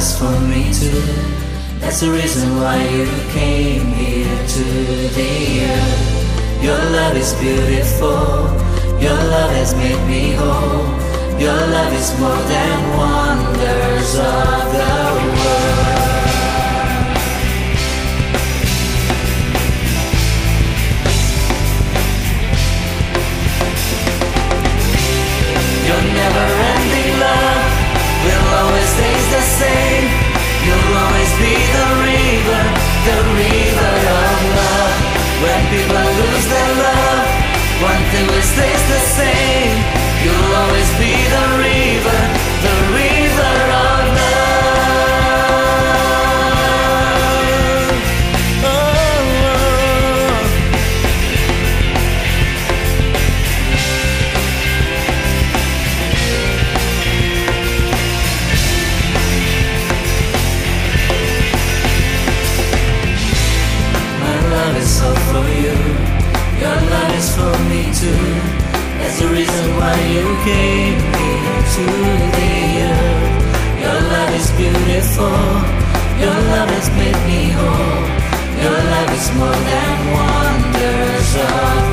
sacrifice for me too. That's the reason why you came here today. Your love is beautiful. Your love has made me whole. Your love is more than wonders of love. you gave me to the earth. Your love is beautiful. Your love has made me whole. Your love is more than wonders. of.